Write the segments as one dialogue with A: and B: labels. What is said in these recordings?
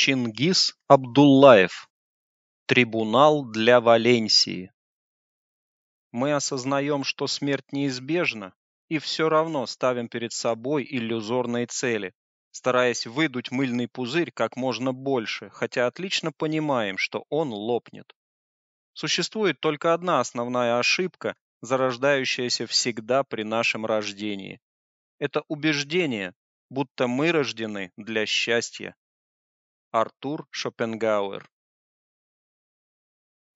A: Чингис Абдуллаев. Трибунал для Валенсии. Мы осознаем, что смерть неизбежна, и все равно ставим перед собой иллюзорные цели, стараясь выдуть мыльный пузырь как можно больше, хотя отлично понимаем, что он лопнет. Существует только одна основная ошибка, зарождающаяся всегда при нашем рождении. Это убеждение, будто мы рождены для счастья. Артур Шопенгауэр.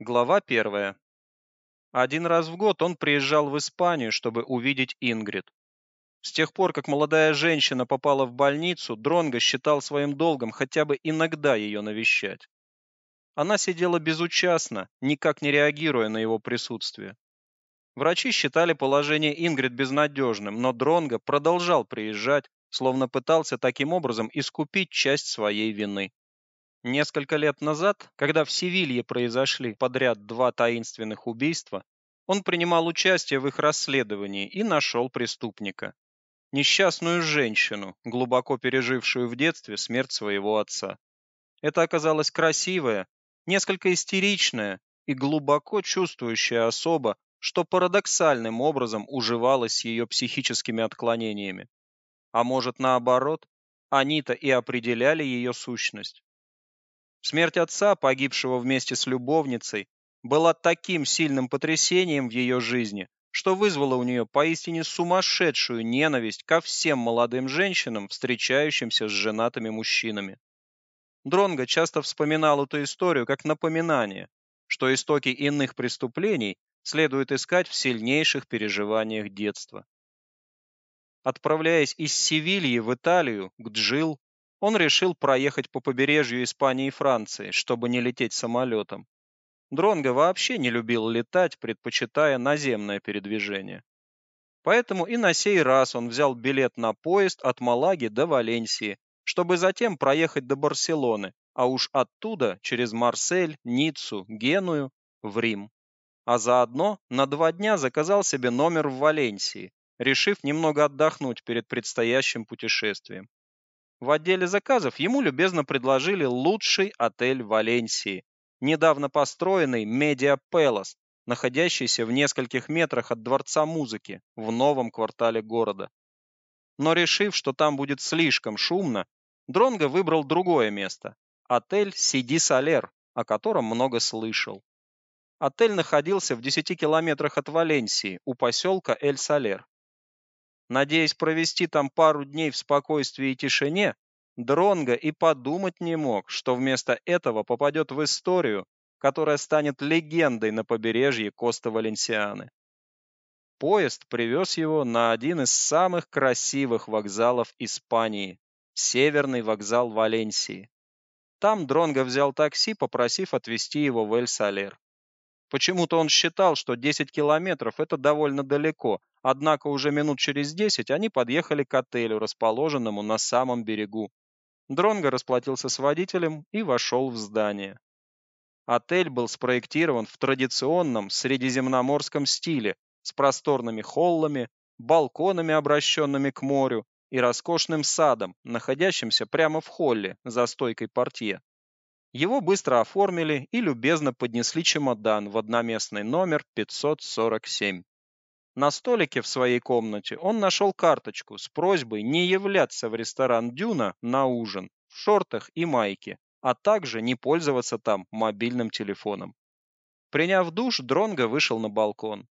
A: Глава первая. Один раз в год он приезжал в Испанию, чтобы увидеть Ингрид. С тех пор, как молодая женщина попала в больницу, Дронго считал своим долгом хотя бы иногда ее навещать. Она сидела безучастно, никак не реагируя на его присутствие. Врачи считали положение Ингрид безнадежным, но Дронго продолжал приезжать, словно пытался таким образом искупить часть своей вины. Несколько лет назад, когда в Севилье произошли подряд два таинственных убийства, он принимал участие в их расследовании и нашел преступника. Несчастную женщину, глубоко пережившую в детстве смерть своего отца. Это оказалась красивая, несколько истеричная и глубоко чувствующая особа, что парадоксальным образом уживалась с ее психическими отклонениями. А может, наоборот, они-то и определяли ее сущность. Смерть отца, погибшего вместе с любовницей, была таким сильным потрясением в ее жизни, что вызвало у нее поистине сумасшедшую ненависть ко всем молодым женщинам, встречающимся с женатыми мужчинами. Дронго часто вспоминал эту историю как напоминание, что истоки иных преступлений следует искать в сильнейших переживаниях детства. Отправляясь из Севильи в Италию, к Джил, он решил проехать по побережью Испании и Франции, чтобы не лететь самолетом. Дронго вообще не любил летать, предпочитая наземное передвижение. Поэтому и на сей раз он взял билет на поезд от Малаги до Валенсии, чтобы затем проехать до Барселоны, а уж оттуда через Марсель, Ниццу, Геную в Рим. А заодно на два дня заказал себе номер в Валенсии, решив немного отдохнуть перед предстоящим путешествием. В отделе заказов ему любезно предложили лучший отель Валенсии, недавно построенный Media Palace, находящийся в нескольких метрах от Дворца музыки в новом квартале города. Но решив, что там будет слишком шумно, Дронго выбрал другое место отель Сиди Салер, о котором много слышал. Отель находился в 10 километрах от Валенсии, у поселка Эль-Салер. Надеясь провести там пару дней в спокойствии и тишине, Дронго и подумать не мог, что вместо этого попадет в историю, которая станет легендой на побережье Коста-Валенсианы. Поезд привез его на один из самых красивых вокзалов Испании Северный вокзал Валенсии. Там Дронго взял такси, попросив отвезти его в Эль-Салер. Почему-то он считал, что 10 километров это довольно далеко, однако уже минут через 10 они подъехали к отелю, расположенному на самом берегу. Дронго расплатился с водителем и вошел в здание. Отель был спроектирован в традиционном средиземноморском стиле с просторными холлами, балконами, обращенными к морю, и роскошным садом, находящимся прямо в холле за стойкой портье. Его быстро оформили и любезно поднесли чемодан в одноместный номер 547. На столике в своей комнате он нашел карточку с просьбой не являться в ресторан Дюна на ужин в шортах и майке, а также не пользоваться там мобильным телефоном. Приняв душ, Дронго вышел на балкон.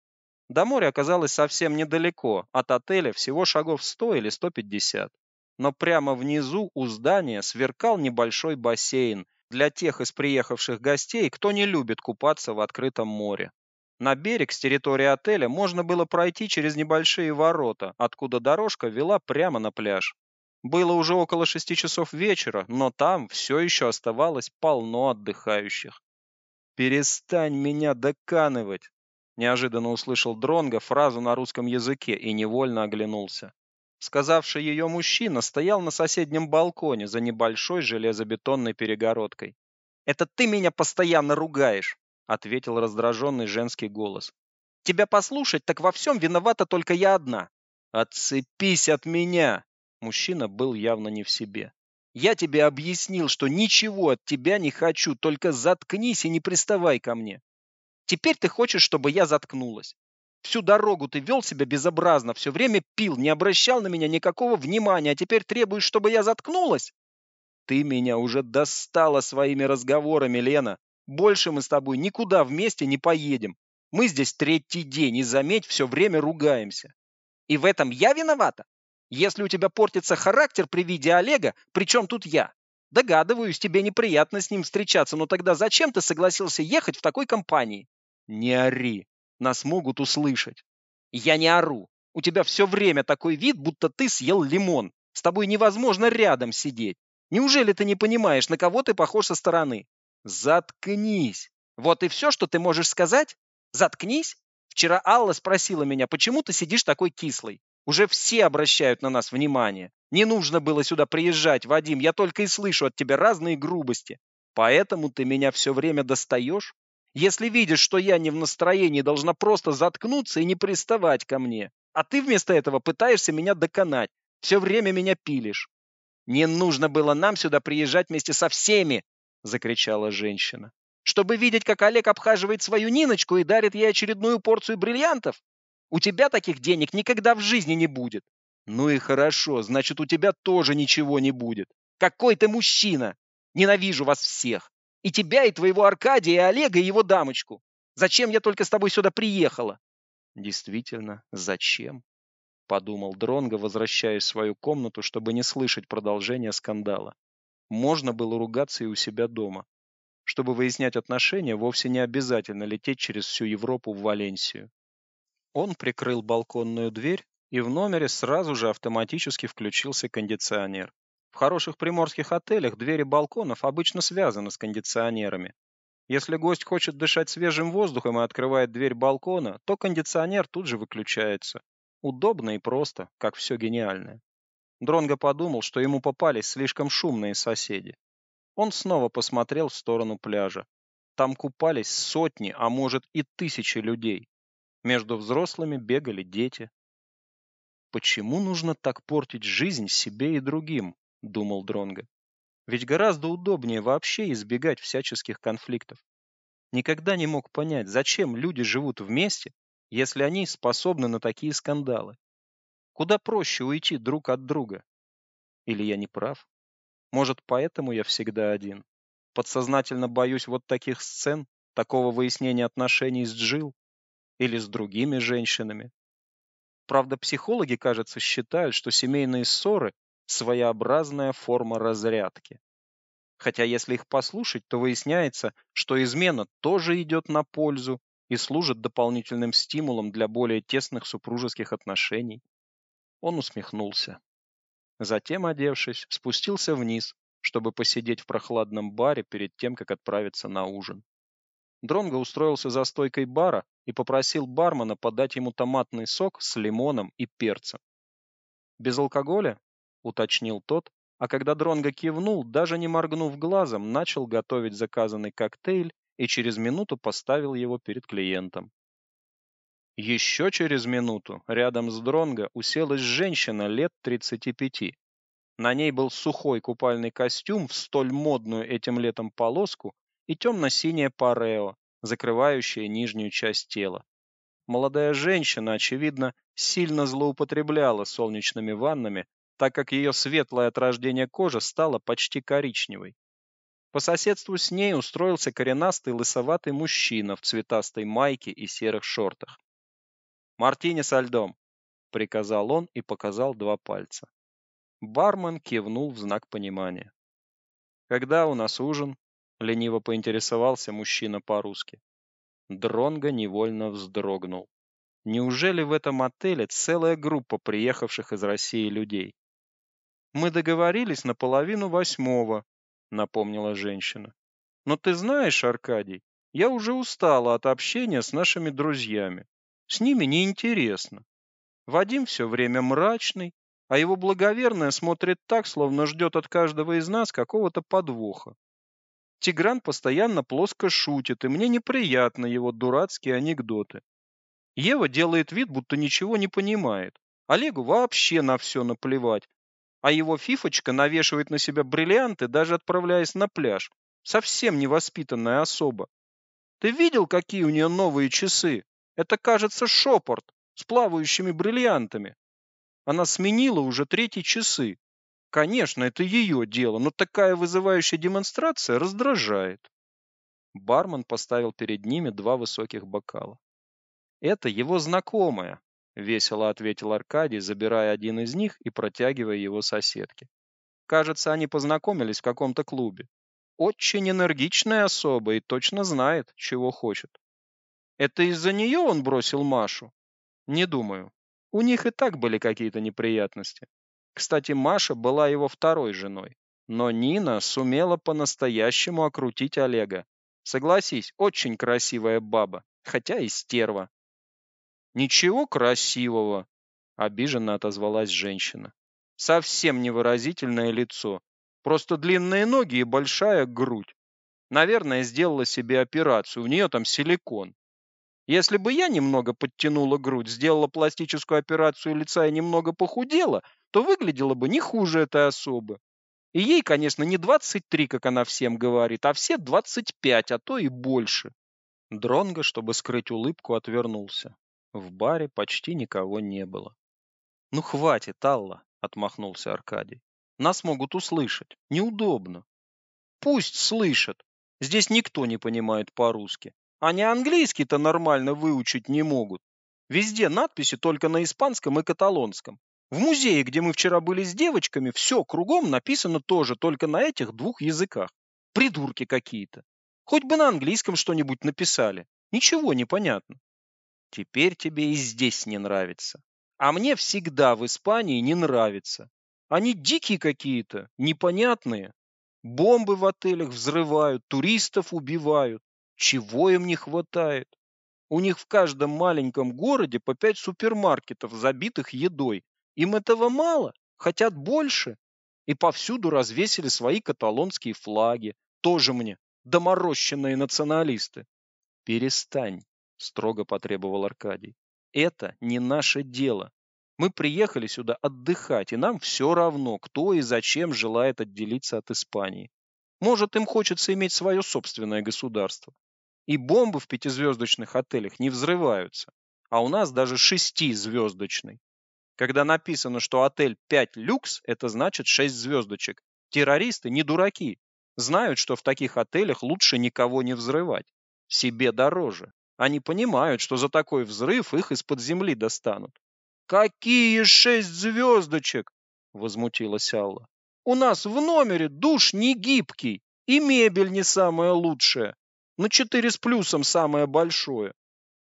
A: До моря оказалось совсем недалеко, от отеля всего шагов 100 или 150. Но прямо внизу у здания сверкал небольшой бассейн, для тех из приехавших гостей, кто не любит купаться в открытом море. На берег с территории отеля можно было пройти через небольшие ворота, откуда дорожка вела прямо на пляж. Было уже около шести часов вечера, но там все еще оставалось полно отдыхающих. «Перестань меня доканывать!» Неожиданно услышал Дронго фразу на русском языке и невольно оглянулся. Сказавший ее мужчина стоял на соседнем балконе за небольшой железобетонной перегородкой. «Это ты меня постоянно ругаешь!» ответил раздраженный женский голос. Тебя послушать, так во всем виновата только я одна. Отцепись от меня. Мужчина был явно не в себе. Я тебе объяснил, что ничего от тебя не хочу, только заткнись и не приставай ко мне. Теперь ты хочешь, чтобы я заткнулась. Всю дорогу ты вел себя безобразно, все время пил, не обращал на меня никакого внимания, а теперь требуешь, чтобы я заткнулась? Ты меня уже достала своими разговорами, Лена. Больше мы с тобой никуда вместе не поедем. Мы здесь третий день, и заметь, все время ругаемся. И в этом я виновата? Если у тебя портится характер при виде Олега, причем тут я? Догадываюсь, тебе неприятно с ним встречаться, но тогда зачем ты согласился ехать в такой компании? Не ори, нас могут услышать. Я не ору. У тебя все время такой вид, будто ты съел лимон. С тобой невозможно рядом сидеть. Неужели ты не понимаешь, на кого ты похож со стороны? Заткнись. Вот и все, что ты можешь сказать? Заткнись. Вчера Алла спросила меня, почему ты сидишь такой кислый? Уже все обращают на нас внимание. Не нужно было сюда приезжать, Вадим, я только и слышу от тебя разные грубости. Поэтому ты меня все время достаешь? Если видишь, что я не в настроении, должна просто заткнуться и не приставать ко мне. А ты вместо этого пытаешься меня доконать. Все время меня пилишь. Не нужно было нам сюда приезжать вместе со всеми, закричала женщина. Чтобы видеть, как Олег обхаживает свою Ниночку и дарит ей очередную порцию бриллиантов? У тебя таких денег никогда в жизни не будет. Ну и хорошо, значит, у тебя тоже ничего не будет. Какой ты мужчина! Ненавижу вас всех. И тебя, и твоего Аркадия, и Олега, и его дамочку. Зачем я только с тобой сюда приехала? Действительно, зачем? Подумал Дронго, возвращаясь в свою комнату, чтобы не слышать продолжения скандала. Можно было ругаться и у себя дома. Чтобы выяснять отношения, вовсе не обязательно лететь через всю Европу в Валенсию. Он прикрыл балконную дверь, и в номере сразу же автоматически включился кондиционер. В хороших приморских отелях двери балконов обычно связаны с кондиционерами. Если гость хочет дышать свежим воздухом и открывает дверь балкона, то кондиционер тут же выключается. Удобно и просто, как все гениальное. Дронго подумал, что ему попались слишком шумные соседи. Он снова посмотрел в сторону пляжа. Там купались сотни, а может и тысячи людей. Между взрослыми бегали дети. Почему нужно так портить жизнь себе и другим, думал Дронго. Ведь гораздо удобнее вообще избегать всяческих конфликтов. Никогда не мог понять, зачем люди живут вместе, если они способны на такие скандалы. Куда проще уйти друг от друга. Или я не прав? Может, поэтому я всегда один? Подсознательно боюсь вот таких сцен, такого выяснения отношений с Джил или с другими женщинами. Правда, психологи, кажется, считают, что семейные ссоры – своеобразная форма разрядки. Хотя если их послушать, то выясняется, что измена тоже идет на пользу и служит дополнительным стимулом для более тесных супружеских отношений. Он усмехнулся. Затем, одевшись, спустился вниз, чтобы посидеть в прохладном баре перед тем, как отправиться на ужин. Дронго устроился за стойкой бара и попросил бармена подать ему томатный сок с лимоном и перцем. «Без алкоголя?» — уточнил тот, а когда Дронго кивнул, даже не моргнув глазом, начал готовить заказанный коктейль и через минуту поставил его перед клиентом. Еще через минуту рядом с Дронго уселась женщина лет 35. На ней был сухой купальный костюм в столь модную этим летом полоску и темно-синее парео, закрывающее нижнюю часть тела. Молодая женщина, очевидно, сильно злоупотребляла солнечными ваннами, так как ее светлое от рождения кожа стала почти коричневой. По соседству с ней устроился коренастый лысоватый мужчина в цветастой майке и серых шортах. «Мартини со льдом», — приказал он и показал два пальца. Бармен кивнул в знак понимания. «Когда у нас ужин?» лениво поинтересовался мужчина по-русски. Дронго невольно вздрогнул. Неужели в этом отеле целая группа приехавших из России людей? Мы договорились на половину восьмого, напомнила женщина. Но ты знаешь, Аркадий, я уже устала от общения с нашими друзьями. С ними неинтересно. Вадим все время мрачный, а его благоверная смотрит так, словно ждет от каждого из нас какого-то подвоха. Тигран постоянно плоско шутит, и мне неприятно его дурацкие анекдоты. Ева делает вид, будто ничего не понимает. Олегу вообще на все наплевать. А его фифочка навешивает на себя бриллианты, даже отправляясь на пляж. Совсем невоспитанная особа. Ты видел, какие у нее новые часы? Это, кажется, шопорт с плавающими бриллиантами. Она сменила уже третьи часы. Конечно, это ее дело, но такая вызывающая демонстрация раздражает. Бармен поставил перед ними два высоких бокала. Это его знакомая, весело ответил Аркадий, забирая один из них и протягивая его соседке. Кажется, они познакомились в каком-то клубе. Очень энергичная особа и точно знает, чего хочет. Это из-за нее он бросил Машу? Не думаю. У них и так были какие-то неприятности. Кстати, Маша была его второй женой, но Нина сумела по-настоящему окрутить Олега. Согласись, очень красивая баба, хотя и стерва. Ничего красивого, обиженно отозвалась женщина. Совсем невыразительное лицо, просто длинные ноги и большая грудь. Наверное, сделала себе операцию, у нее там силикон. Если бы я немного подтянула грудь, сделала пластическую операцию лица и немного похудела, то выглядела бы не хуже этой особы. И ей, конечно, не 23, как она всем говорит, а все 25, а то и больше. Дронго, чтобы скрыть улыбку, отвернулся. В баре почти никого не было. «Ну хватит, Алла!» — отмахнулся Аркадий. «Нас могут услышать. Неудобно». «Пусть слышат. Здесь никто не понимает по-русски. Они английский-то нормально выучить не могут. Везде надписи только на испанском и каталонском. В музее, где мы вчера были с девочками, все кругом написано тоже только на этих двух языках. Придурки какие-то. Хоть бы на английском что-нибудь написали. Ничего не понятно. Теперь тебе и здесь не нравится. А мне всегда в Испании не нравится. Они дикие какие-то, непонятные. Бомбы в отелях взрывают, туристов убивают. Чего им не хватает? У них в каждом маленьком городе по пять супермаркетов, забитых едой. Им этого мало, хотят больше. И повсюду развесили свои каталонские флаги. Тоже мне доморощенные националисты. Перестань строго потребовал Аркадий. Это не наше дело. Мы приехали сюда отдыхать, и нам все равно, кто и зачем желает отделиться от Испании. Может, им хочется иметь свое собственное государство. И бомбы в пятизвездочных отелях не взрываются, а у нас даже шестизвездочный. Когда написано, что отель 5 люкс, это значит 6 звездочек. Террористы не дураки. Знают, что в таких отелях лучше никого не взрывать. Себе дороже. Они понимают, что за такой взрыв их из-под земли достанут. «Какие шесть звездочек?» – возмутилась Алла. «У нас в номере душ не гибкий, и мебель не самая лучшая. На четыре с плюсом самое большое.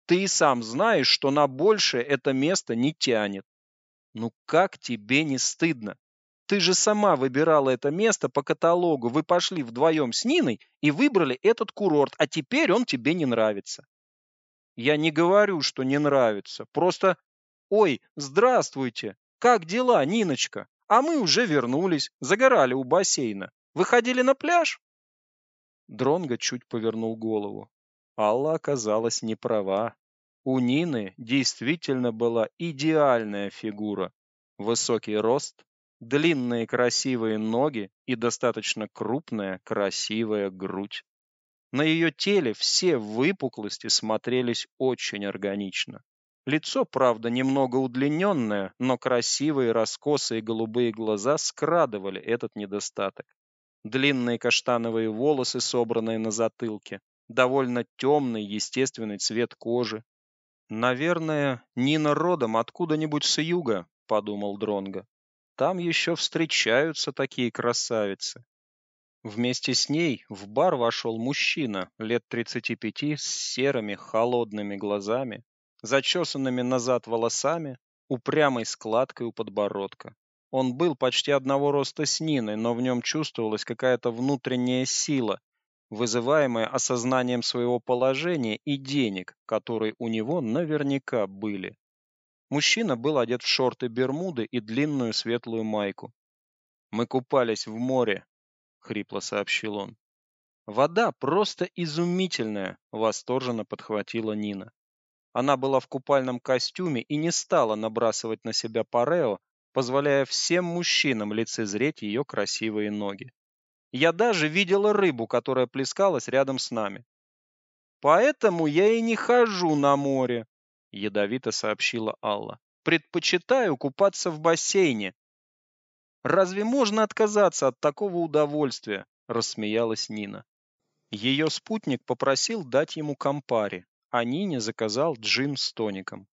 A: Ты и сам знаешь, что на большее это место не тянет. Ну как тебе не стыдно? Ты же сама выбирала это место по каталогу. Вы пошли вдвоем с Ниной и выбрали этот курорт, а теперь он тебе не нравится. Я не говорю, что не нравится. Просто «Ой, здравствуйте! Как дела, Ниночка? А мы уже вернулись, загорали у бассейна. Выходили на пляж?» Дронго чуть повернул голову. Алла оказалась не права. У Нины действительно была идеальная фигура. Высокий рост, длинные красивые ноги и достаточно крупная красивая грудь. На ее теле все выпуклости смотрелись очень органично. Лицо, правда, немного удлиненное, но красивые раскосые голубые глаза скрадывали этот недостаток. Длинные каштановые волосы, собранные на затылке, довольно темный естественный цвет кожи. Наверное, Нина родом откуда-нибудь с юга, подумал Дронга. Там еще встречаются такие красавицы. Вместе с ней в бар вошел мужчина лет 35 с серыми холодными глазами, зачесанными назад волосами, упрямой складкой у подбородка. Он был почти одного роста с Ниной, но в нем чувствовалась какая-то внутренняя сила, вызываемая осознанием своего положения и денег, которые у него наверняка были. Мужчина был одет в шорты-бермуды и длинную светлую майку. Мы купались в море, хрипло сообщил он. Вода просто изумительная, восторженно подхватила Нина. Она была в купальном костюме и не стала набрасывать на себя парео, позволяя всем мужчинам лицезреть ее красивые ноги. Я даже видела рыбу, которая плескалась рядом с нами. Поэтому я и не хожу на море, ядовито сообщила Алла. Предпочитаю купаться в бассейне. Разве можно отказаться от такого удовольствия? рассмеялась Нина. Ее спутник попросил дать ему компари, а Нине заказал джин с тоником.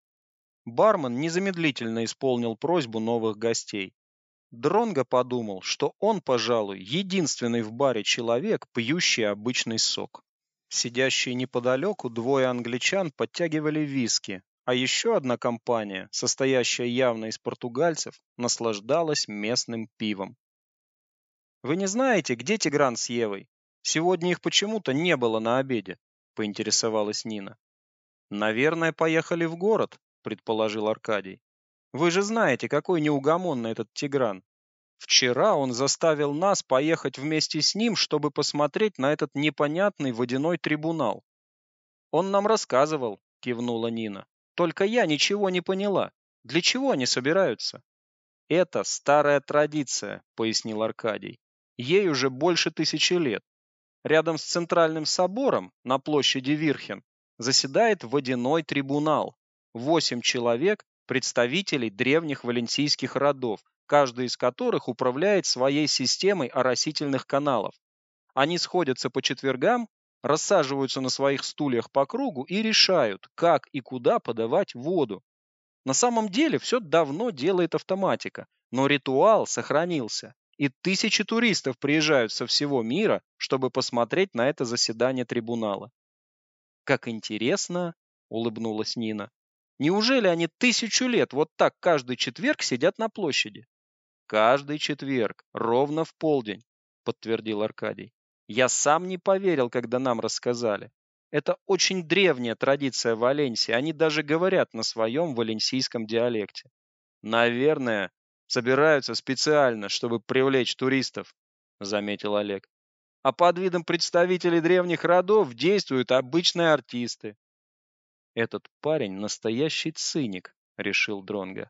A: Бармен незамедлительно исполнил просьбу новых гостей. Дронго подумал, что он, пожалуй, единственный в баре человек, пьющий обычный сок. Сидящие неподалеку двое англичан подтягивали виски, а еще одна компания, состоящая явно из португальцев, наслаждалась местным пивом. «Вы не знаете, где Тигран с Евой? Сегодня их почему-то не было на обеде», — поинтересовалась Нина. «Наверное, поехали в город», — предположил Аркадий. Вы же знаете, какой неугомонный этот Тигран. Вчера он заставил нас поехать вместе с ним, чтобы посмотреть на этот непонятный водяной трибунал. Он нам рассказывал, кивнула Нина. Только я ничего не поняла. Для чего они собираются? Это старая традиция, пояснил Аркадий. Ей уже больше тысячи лет. Рядом с центральным собором на площади Вирхен заседает водяной трибунал. Восемь человек представителей древних валенсийских родов, каждый из которых управляет своей системой оросительных каналов. Они сходятся по четвергам, рассаживаются на своих стульях по кругу и решают, как и куда подавать воду. На самом деле все давно делает автоматика, но ритуал сохранился, и тысячи туристов приезжают со всего мира, чтобы посмотреть на это заседание трибунала. Как интересно, улыбнулась Нина. Неужели они тысячу лет вот так каждый четверг сидят на площади? Каждый четверг, ровно в полдень, подтвердил Аркадий. Я сам не поверил, когда нам рассказали. Это очень древняя традиция Валенсии, они даже говорят на своем валенсийском диалекте. Наверное, собираются специально, чтобы привлечь туристов, заметил Олег. А под видом представителей древних родов действуют обычные артисты. Этот парень настоящий циник, решил Дронга.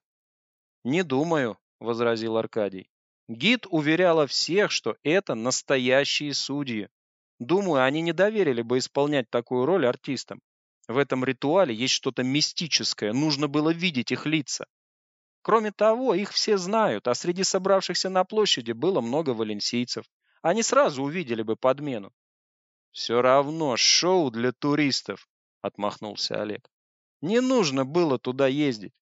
A: Не думаю, возразил Аркадий. Гид уверяла всех, что это настоящие судьи. Думаю, они не доверили бы исполнять такую роль артистам. В этом ритуале есть что-то мистическое, нужно было видеть их лица. Кроме того, их все знают, а среди собравшихся на площади было много валенсийцев. Они сразу увидели бы подмену. Все равно шоу для туристов, отмахнулся Олег. Не нужно было туда ездить.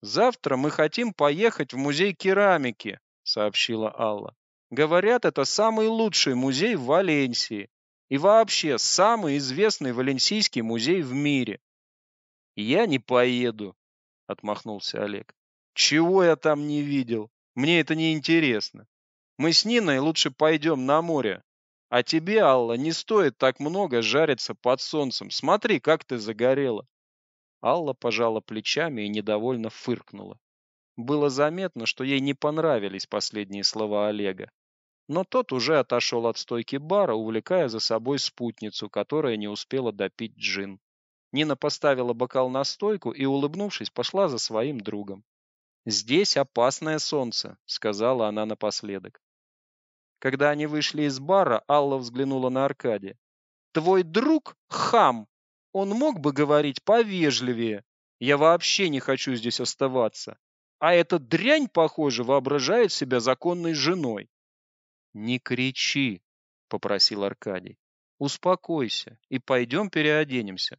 A: Завтра мы хотим поехать в музей керамики, сообщила Алла. Говорят, это самый лучший музей в Валенсии и вообще самый известный валенсийский музей в мире. Я не поеду, отмахнулся Олег. Чего я там не видел? Мне это не интересно. Мы с Ниной лучше пойдем на море, а тебе, Алла, не стоит так много жариться под солнцем. Смотри, как ты загорела. Алла пожала плечами и недовольно фыркнула. Было заметно, что ей не понравились последние слова Олега. Но тот уже отошел от стойки бара, увлекая за собой спутницу, которая не успела допить джин. Нина поставила бокал на стойку и, улыбнувшись, пошла за своим другом. «Здесь опасное солнце», — сказала она напоследок. Когда они вышли из бара, Алла взглянула на Аркадия. Твой друг хам. Он мог бы говорить повежливее. Я вообще не хочу здесь оставаться. А эта дрянь, похоже, воображает себя законной женой. Не кричи, попросил Аркадий. Успокойся и пойдем переоденемся.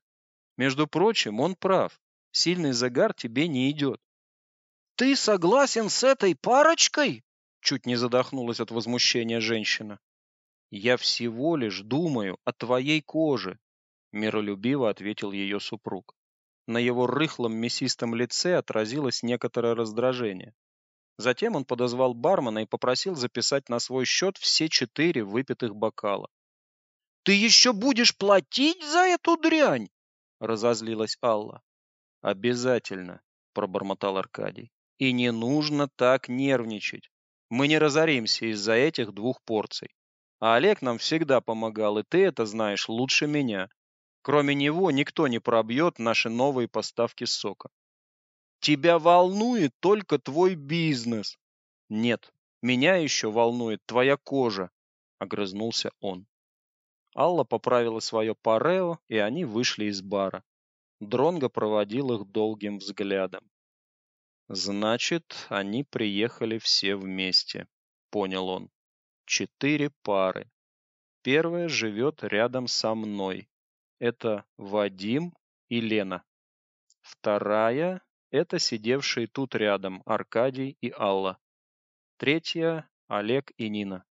A: Между прочим, он прав. Сильный загар тебе не идет. Ты согласен с этой парочкой? Чуть не задохнулась от возмущения женщина. Я всего лишь думаю о твоей коже, миролюбиво ответил ее супруг. На его рыхлом мясистом лице отразилось некоторое раздражение. Затем он подозвал бармена и попросил записать на свой счет все четыре выпитых бокала. Ты еще будешь платить за эту дрянь? разозлилась Алла. Обязательно, пробормотал Аркадий. И не нужно так нервничать. Мы не разоримся из-за этих двух порций. А Олег нам всегда помогал, и ты это знаешь лучше меня. Кроме него никто не пробьет наши новые поставки сока. Тебя волнует только твой бизнес. Нет, меня еще волнует твоя кожа, огрызнулся он. Алла поправила свое парео, и они вышли из бара. Дронго проводил их долгим взглядом. Значит, они приехали все вместе, понял он. Четыре пары. Первая живет рядом со мной. Это Вадим и Лена. Вторая это сидевшие тут рядом Аркадий и Алла. Третья Олег и Нина.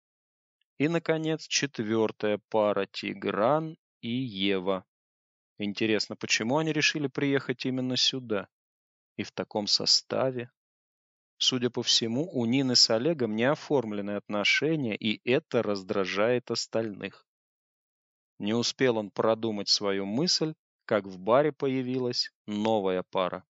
A: И наконец, четвертая пара Тигран и Ева. Интересно, почему они решили приехать именно сюда и в таком составе? Судя по всему, у Нины с Олегом не оформлены отношения, и это раздражает остальных. Не успел он продумать свою мысль, как в баре появилась новая пара.